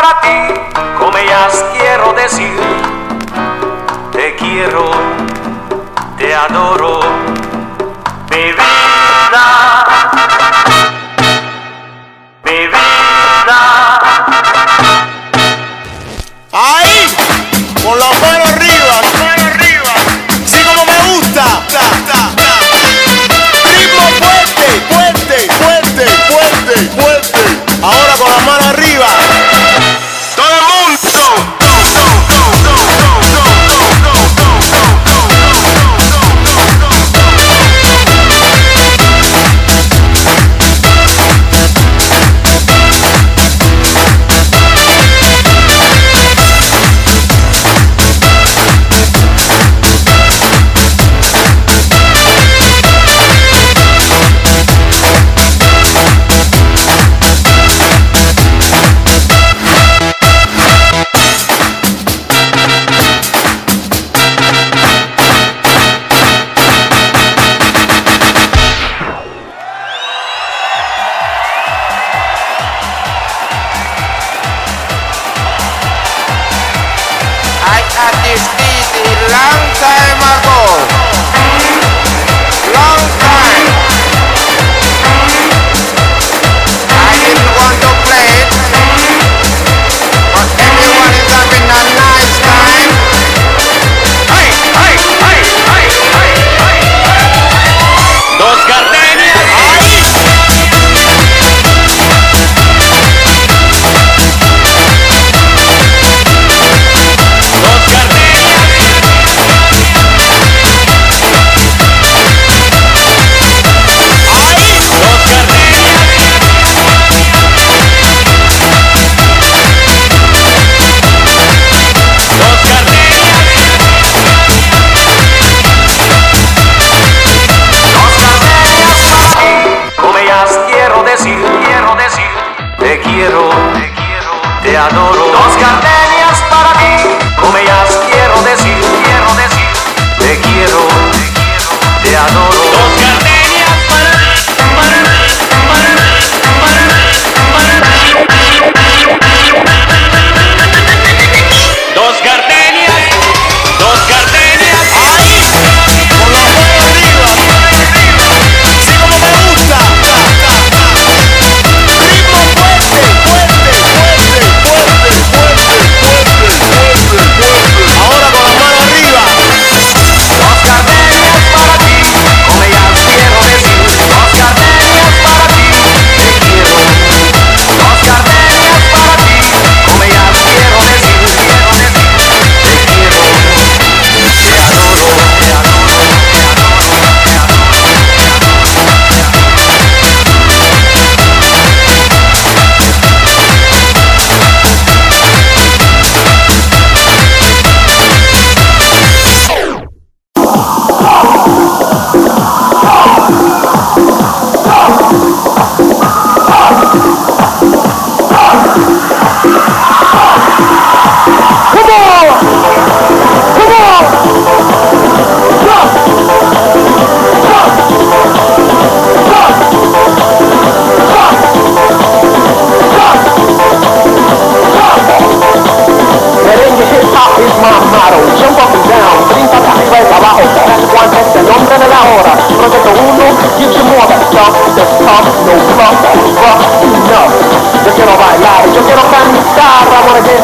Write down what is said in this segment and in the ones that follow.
para ti. করে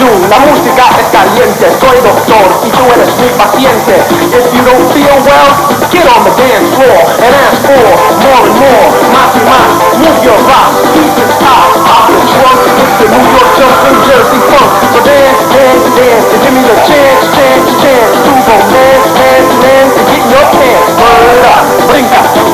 La música es caliente, soy doctor y tú eres mi paciente. If you don't feel well, get on the dance floor and ask for more and more, más y más. Move your rock, keep it high, pop the trunk, it's the New York jump, Jersey funk. So dance, dance, dance, and give me the chance, chance, chance to romance, dance, dance, and get in your pants. Word up, brinca.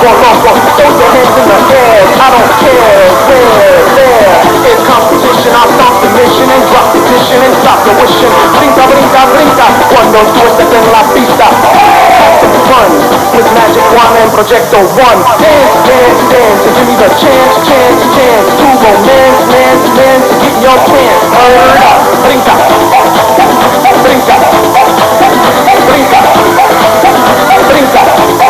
going on. Throw your hands in the air, I don't care where, It's competition. I stop the mission and drop the petition and stop the wishing. brinca. blinka, blinka, cuando tú estés en la pista. Fun with magic One and projector one. Dance, dance, dance, and give me the chance, chance, chance to romance, man's, man's, to get your chance. Hurry up, Brinca, brinca, brinca, brinca. blinka.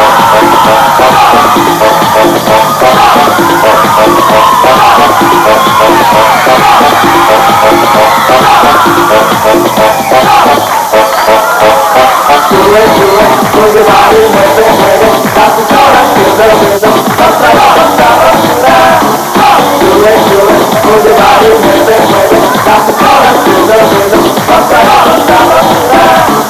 That's the color, that's the color, that's the color, that's the color, that's the color,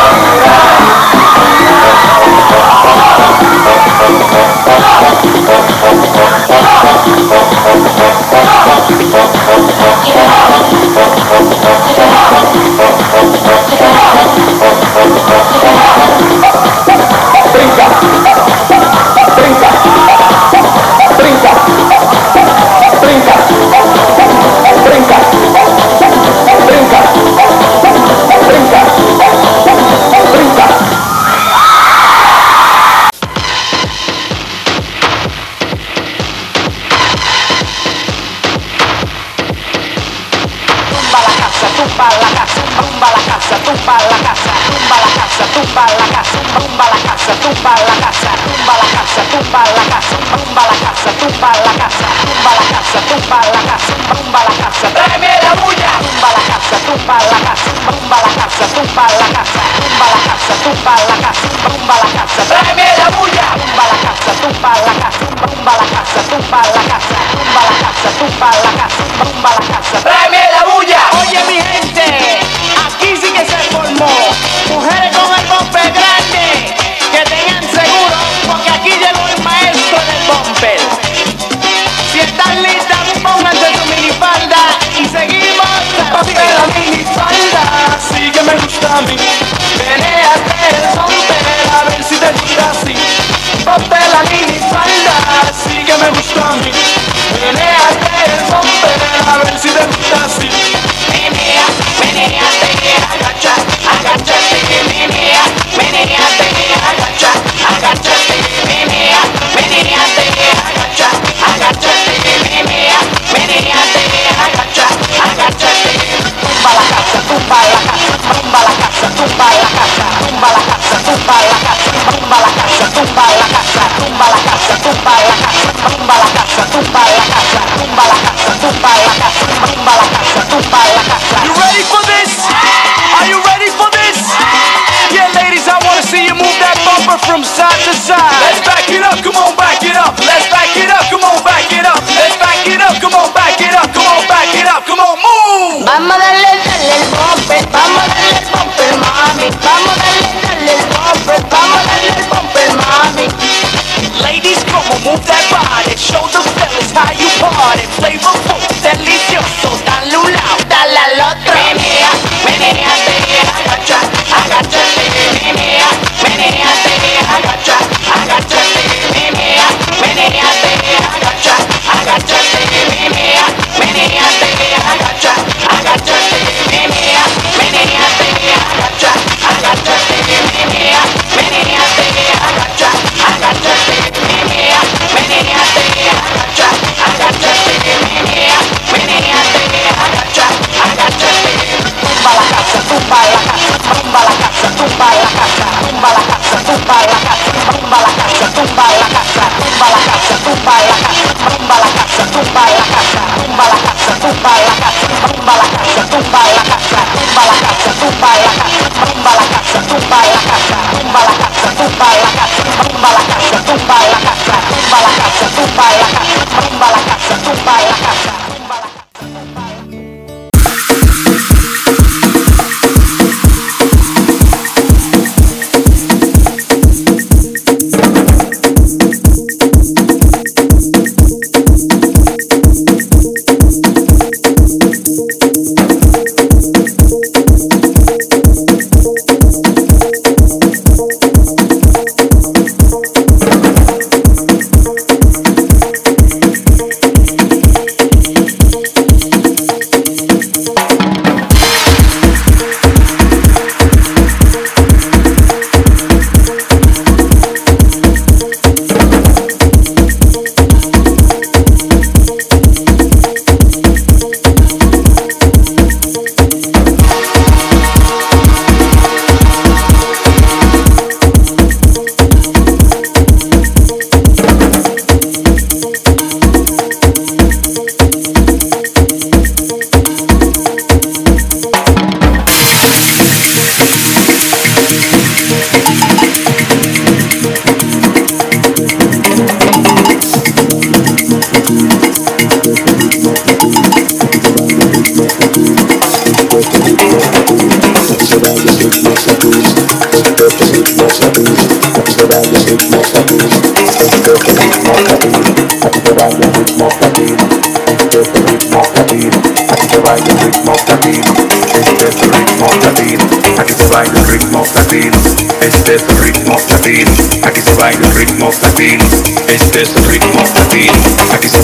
brinca, brinca, tumba la casa, tumba la casa, tumba la casa, tumba la casa, tráeme la bulla, tumba la casa, tumba la casa, tumba la casa, tumba la casa, tumba la casa, tumba la casa, tumba la casa, tráeme la bulla. Oye mi gente, aquí sí que se formó. Mujeres con el bumper grande, gusta a mí. El bumper, a ver si te gusta así. Ponte la minifalda, sí que me gusta a mí. Venéate el bumper, a ver si te gusta así. Menea, meneate, agacha, agáchate, menea, meneate, agacha, agáchate, menea, meneate, agacha, agáchate, menea, meneate, agacha, agáchate. Tumba la casa, tumba la casa, tumba la casa, tumba la casa, tumba la casa, tumba la casa, tumba la casa, tumba la casa, tumba la casa, tumba la casa, tumba la casa, tumba la casa, tumba la casa, tumba la casa, tumba la casa, tumba la casa. You ready for this? Are you ready for this? Yeah, ladies, I wanna see you move that bumper from side to side. Let's back it up, come on, back it up. Let's back it up, come on, back it up. Let's back it up, come on, back it up, come on, back it up, come on, move. Vamos a darle, tumba la casa, tumba la casa, tumba la casa, tumba la casa,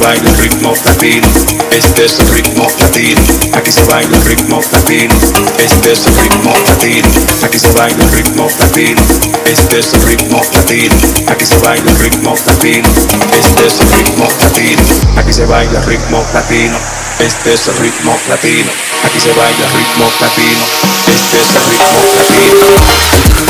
baila el ritmo latino. Este es el ritmo latino, aquí se baila el ritmo latino. Este es el ritmo latino, aquí se baila el ritmo latino. Este es el ritmo latino, aquí se baila el ritmo latino. Este es el ritmo latino, aquí se baila el ritmo latino. Este es el ritmo latino, aquí se baila el ritmo latino. Este es el ritmo latino.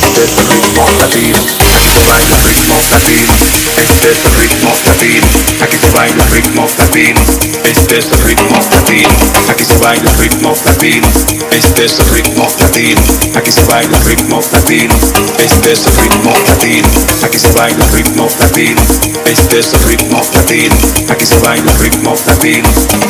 Este es el ritmo latino, aquí se baila el ritmo latino. Este es el ritmo latino, aquí se baila el ritmo latino. Este es el ritmo latino, aquí se baila el ritmo latino. Este es el ritmo latino, aquí se baila el ritmo latino. Este es el ritmo latino, aquí se baila el ritmo latino. Este es el ritmo latino, aquí se baila el ritmo latino.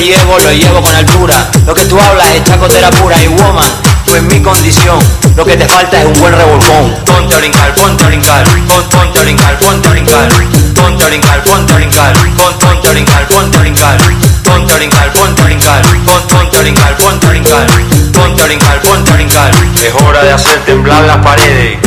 llevo, lo llevo con altura. Lo que tú hablas es chacotera pura y woman. Pues mi condición, lo que te falta es un buen revolcón. Ponte a brincar, ponte a brincar, pon- ponte a brincar, ponte a brincar, ponte a brincar, ponte a brincar, pon- ponte a brincar, ponte a brincar, ponte a brincar, ponte a brincar, pon- ponte a brincar, ponte a brincar, ponte a brincar, ponte a brincar. Es hora de hacer temblar las paredes.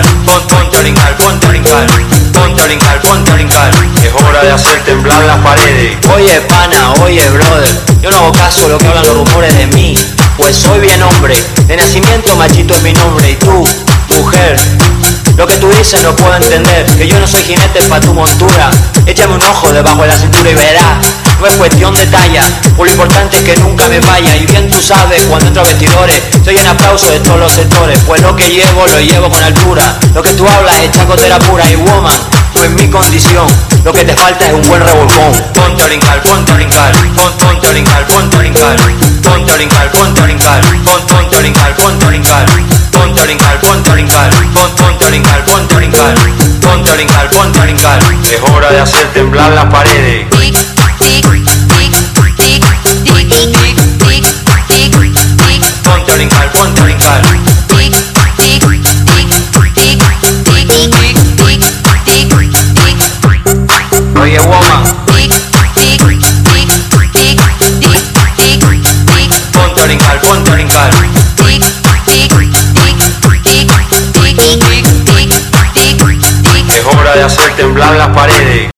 Brincar. Pon- Ponte a brincar, ponte a brincar. Ponte a brincar, ponte a brincar. Es hora de hacer temblar las paredes. Oye, pana, oye, brother. Yo no hago caso a lo que hablan los rumores de mí. Pues soy bien hombre. De nacimiento, machito es mi nombre. Y tú, mujer. Lo que tú dices no puedo entender Que yo no soy jinete pa' tu montura Échame un ojo debajo de la cintura y verás No es cuestión de talla Por lo importante es que nunca me vaya. Y bien tú sabes cuando entro a vestidores Soy un aplauso de todos los sectores. Pues lo que llevo lo llevo con altura. Lo que tú hablas es chacotera pura. Y woman Pues mi condición Lo que te falta es un buen revolcón. Ponte a brincar, ponte a brincar pon- Ponte a brincar, ponte a brincar Ponte a brincar, ponte a brincar pon- Ponte a brincar, ponte a brincar Ponte a brincar, ponte a brincar pon- Ponte a brincar, ponte a brincar Ponte a brincar, ponte a brincar Es hora de hacer temblar las paredes Oye, woman Ponte a brincar, ponte a brincar Es hora de hacer temblar las paredes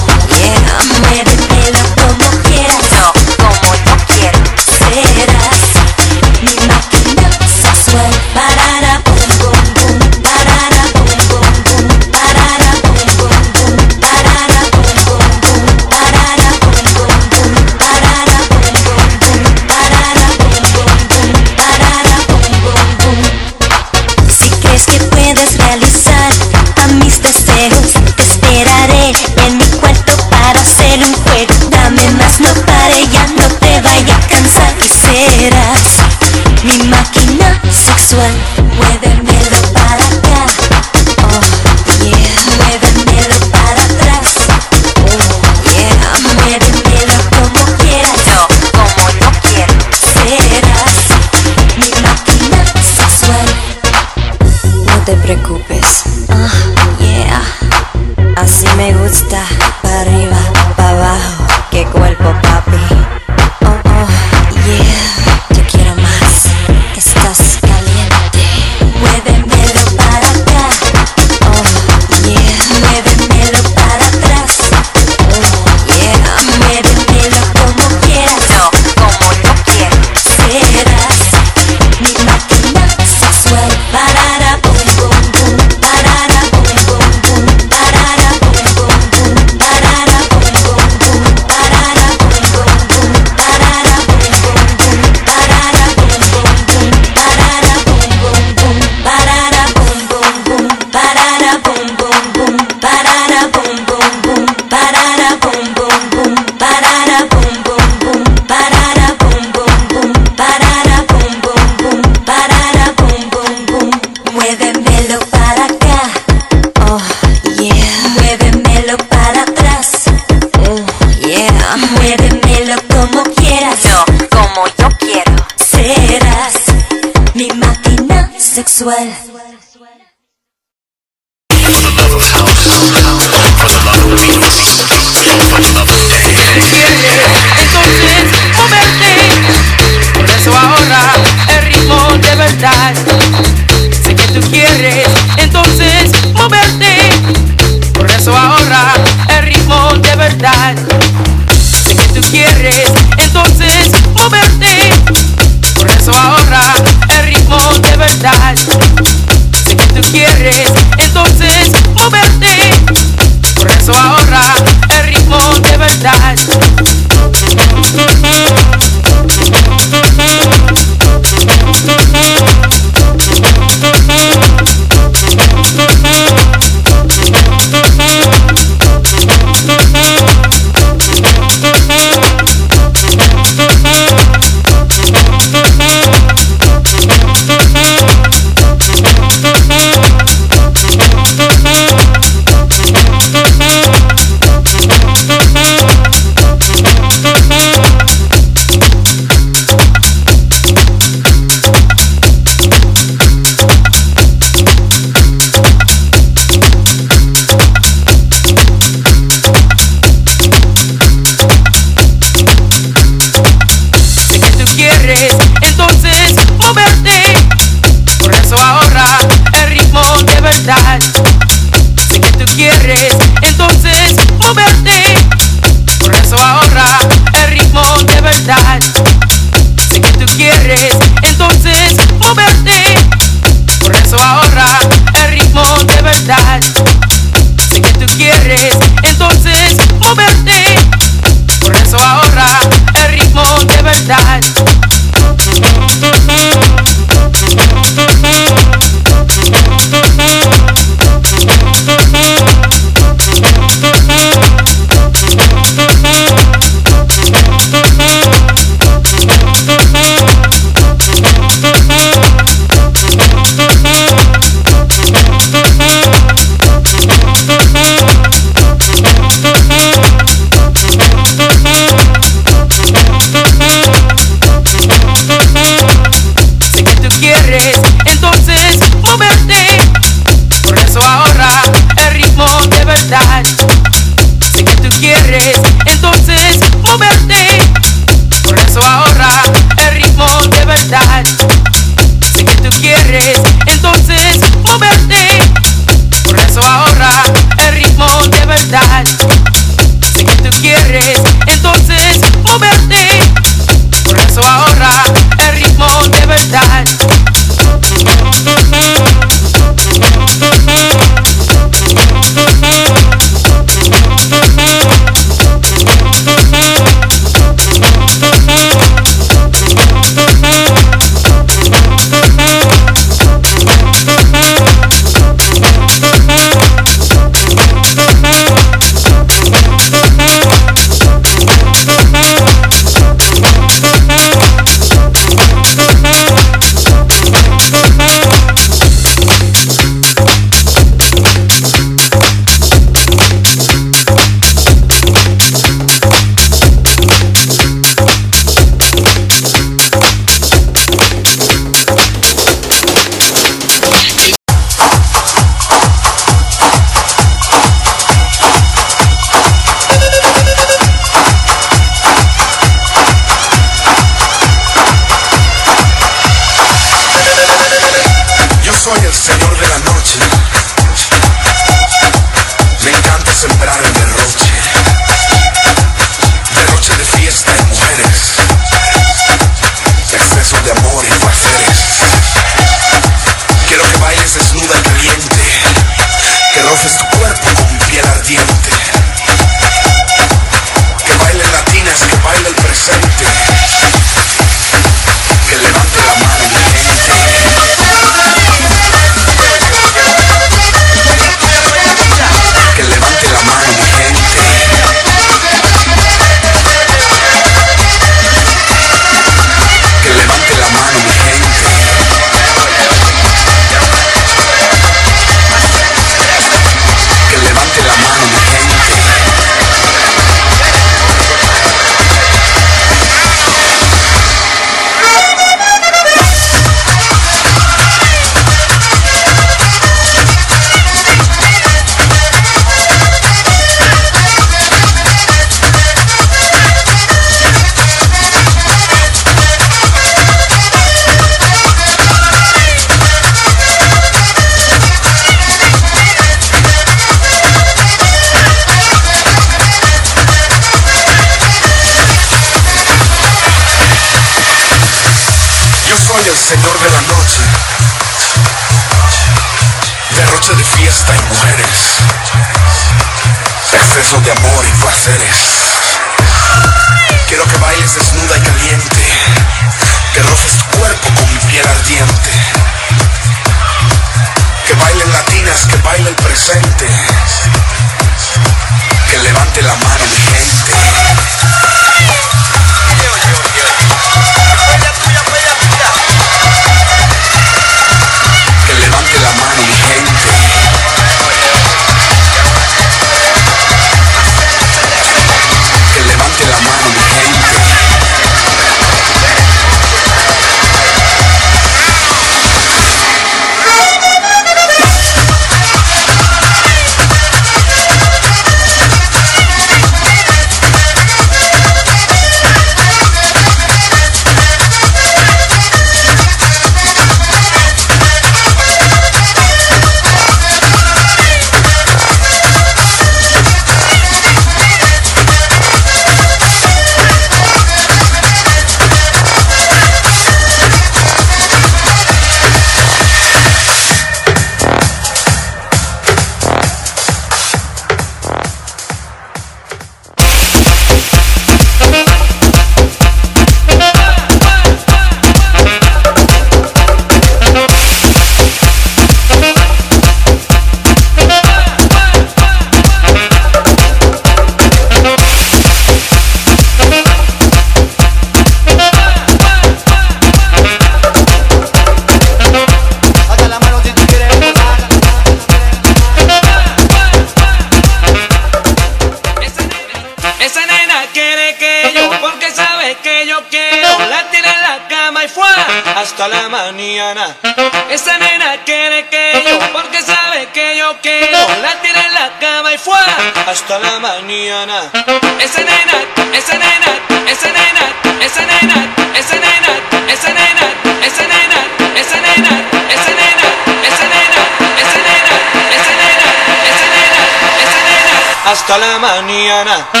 mañana.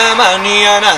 Alamaniana.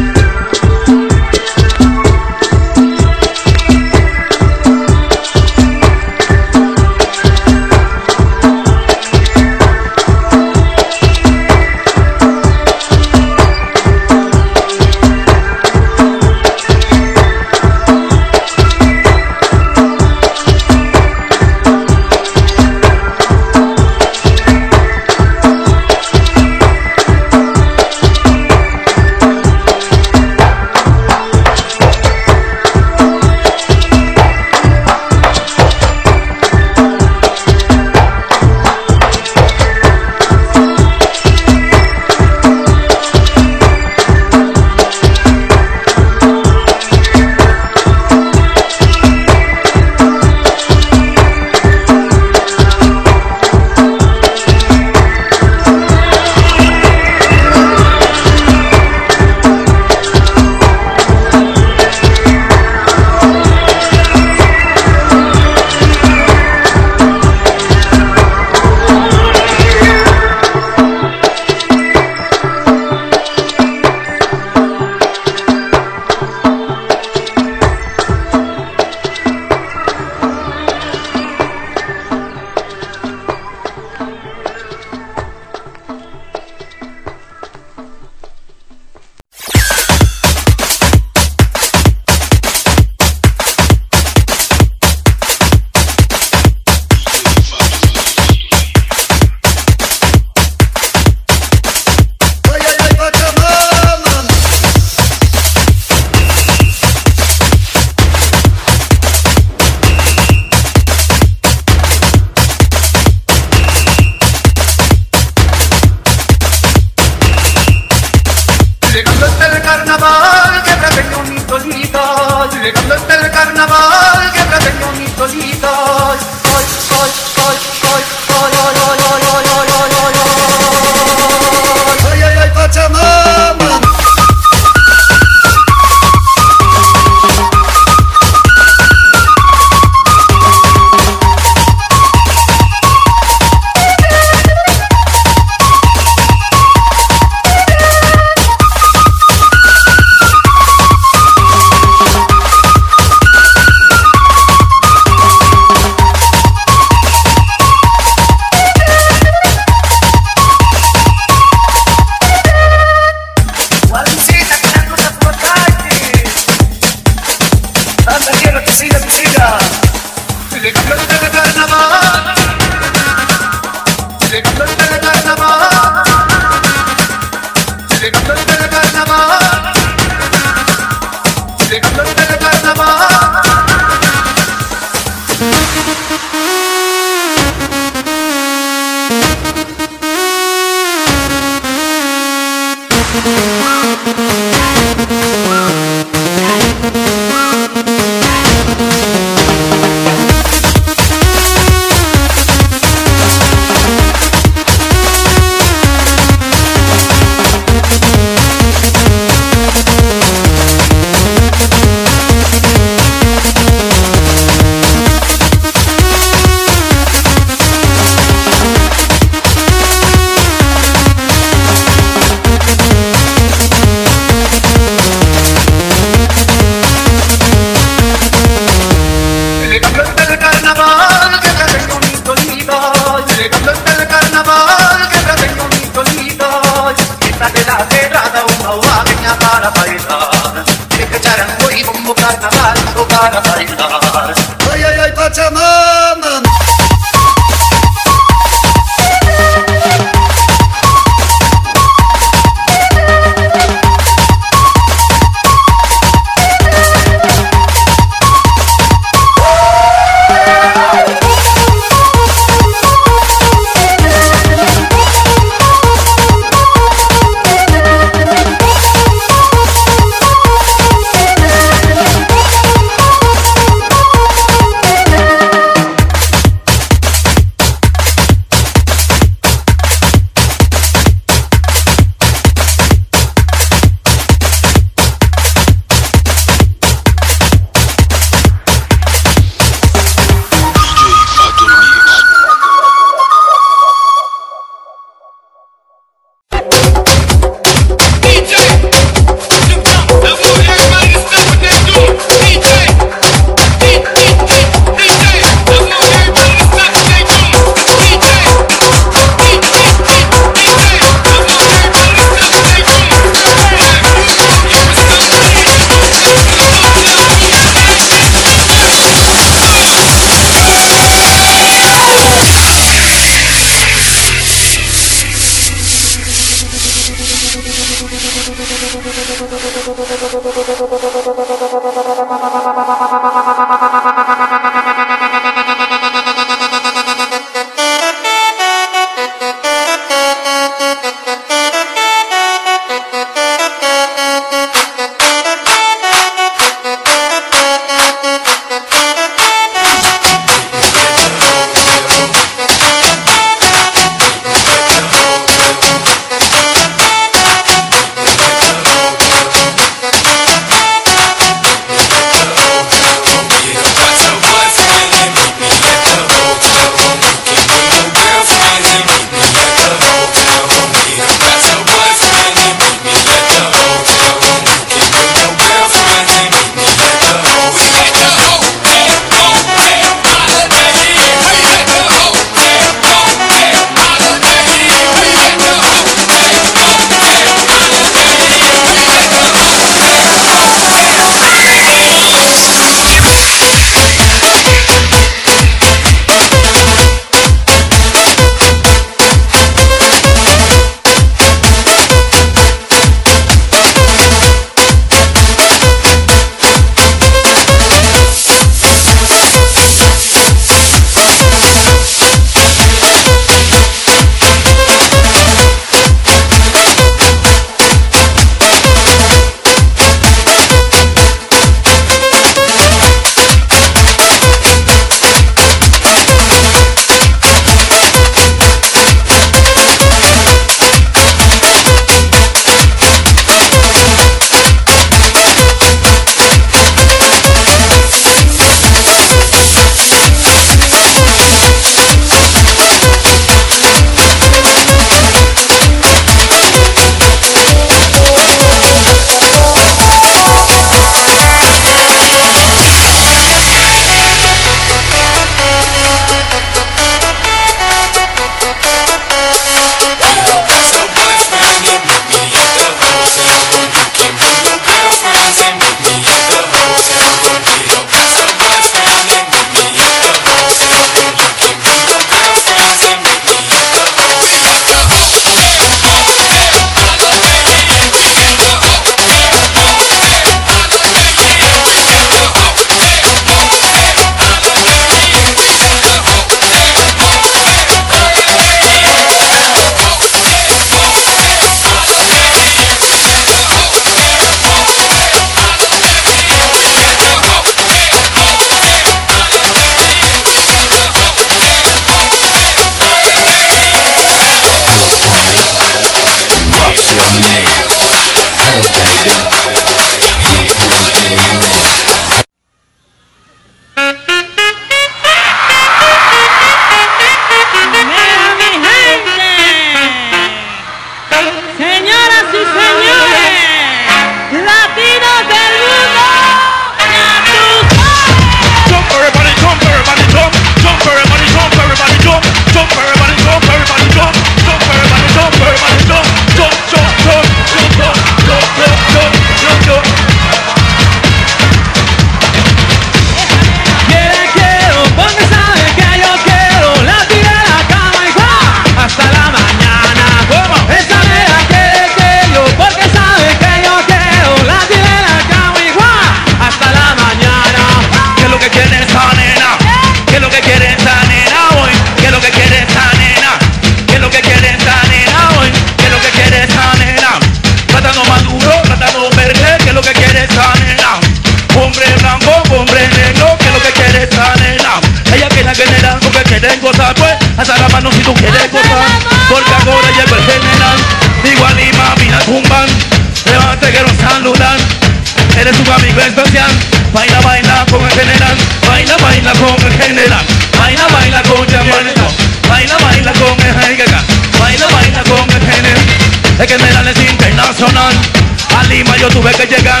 que llegan.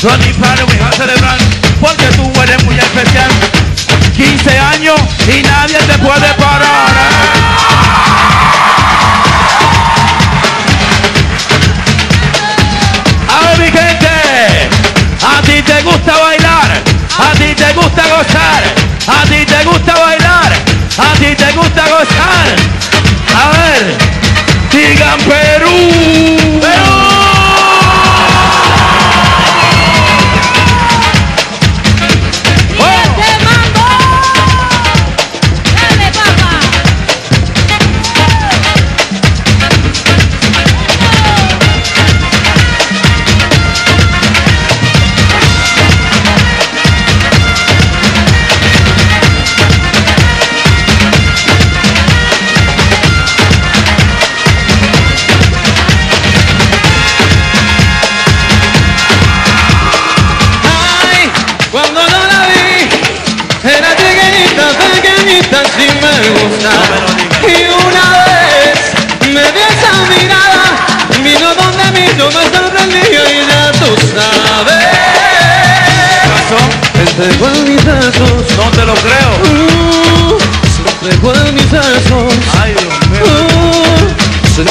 Son mis padres, mi hija celebran Porque tú eres muy especial. 15 años y nadie te puede parar. A mi gente A ti te gusta bailar A ti te gusta gozar A ti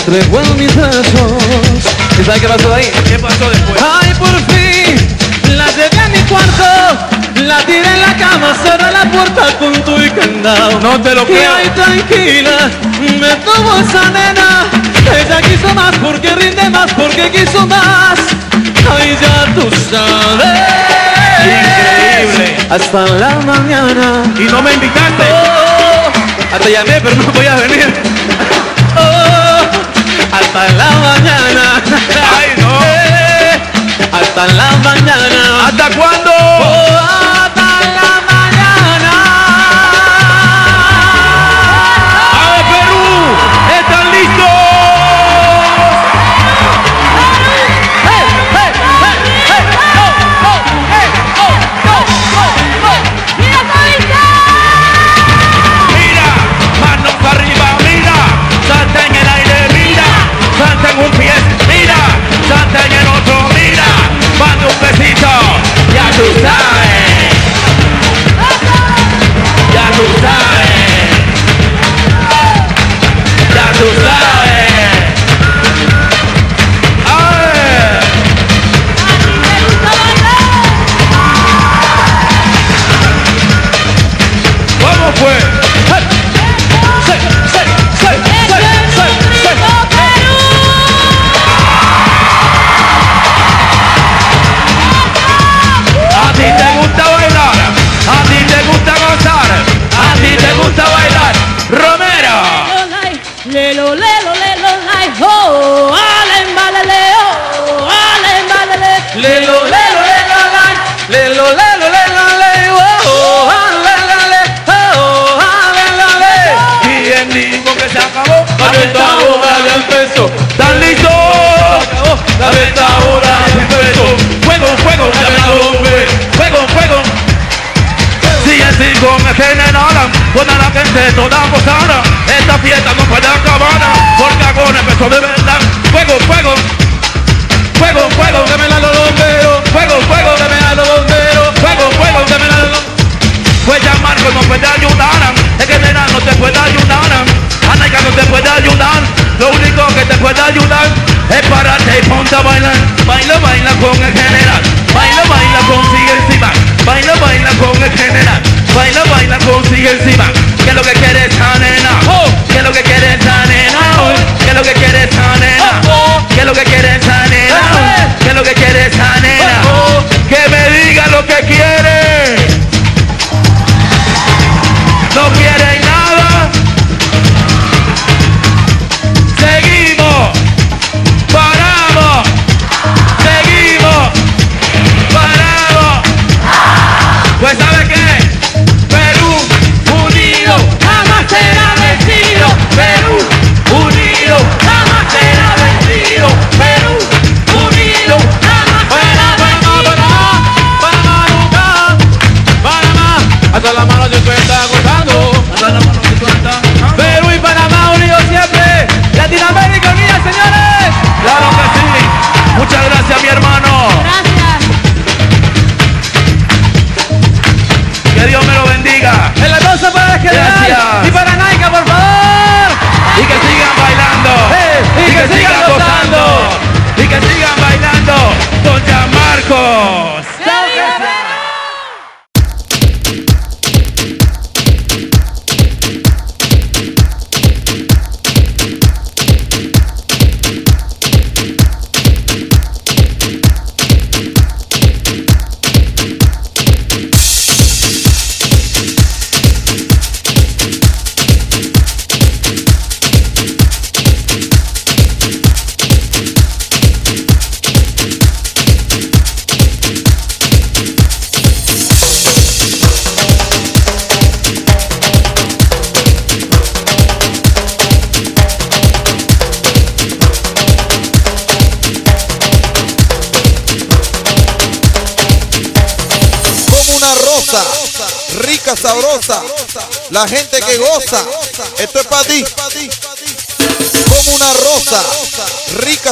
tregua en mis brazos. ¿Y sabes qué pasó ahí? ¿Qué pasó después? Ay, por fin, la llevé a mi cuarto, la tiré en la cama, cerré la puerta con tu y candado. No te lo creo. Y ay, tranquila, me tomo esa nena. Ella quiso más porque rinde más, porque quiso más. Ay, ya tú sabes. Increíble. Hasta la mañana. Y no me invitaste. Oh, hasta llamé, pero no voy a venir hasta la mañana. Ay, no. hasta la mañana. ¿Hasta cuándo? Oh, que sí.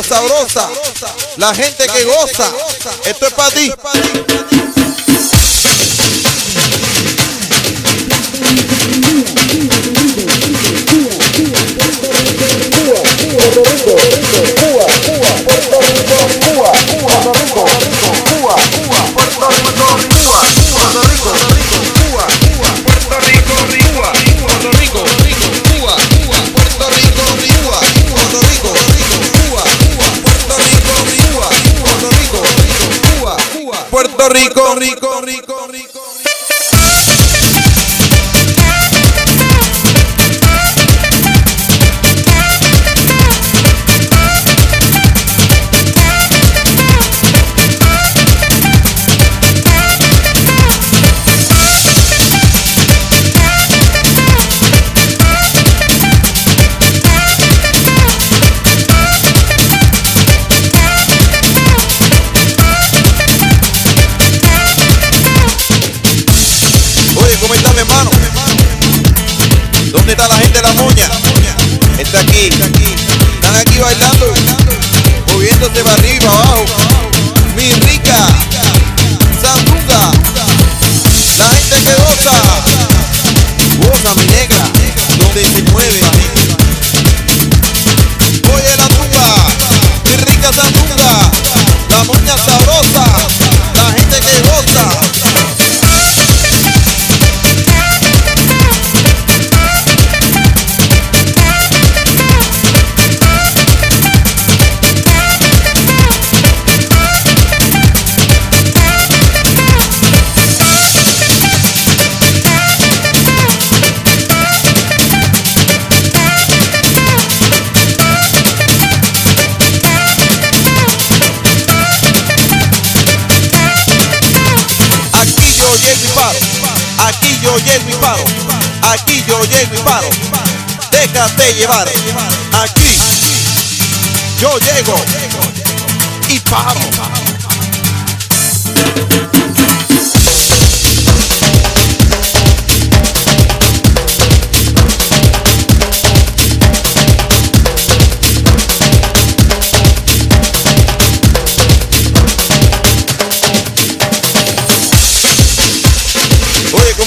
sabrosa, la gente que goza. Esto es para ti. rico.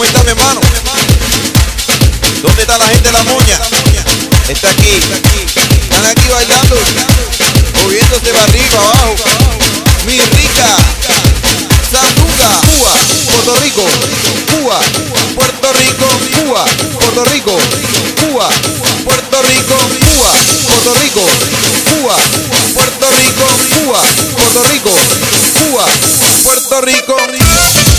¿Cómo está mi hermano? ¿Dónde está la gente de la moña? Está aquí. Están aquí bailando, moviéndose para arriba, abajo. Mi rica, Santuca, Cuba, Puerto Rico, Cuba, Puerto Rico, Cuba, Puerto Rico, Cuba, Puerto Rico, Cuba, Puerto Rico, Cuba, Puerto Rico, Cuba, Puerto Rico, Cuba, Puerto Rico.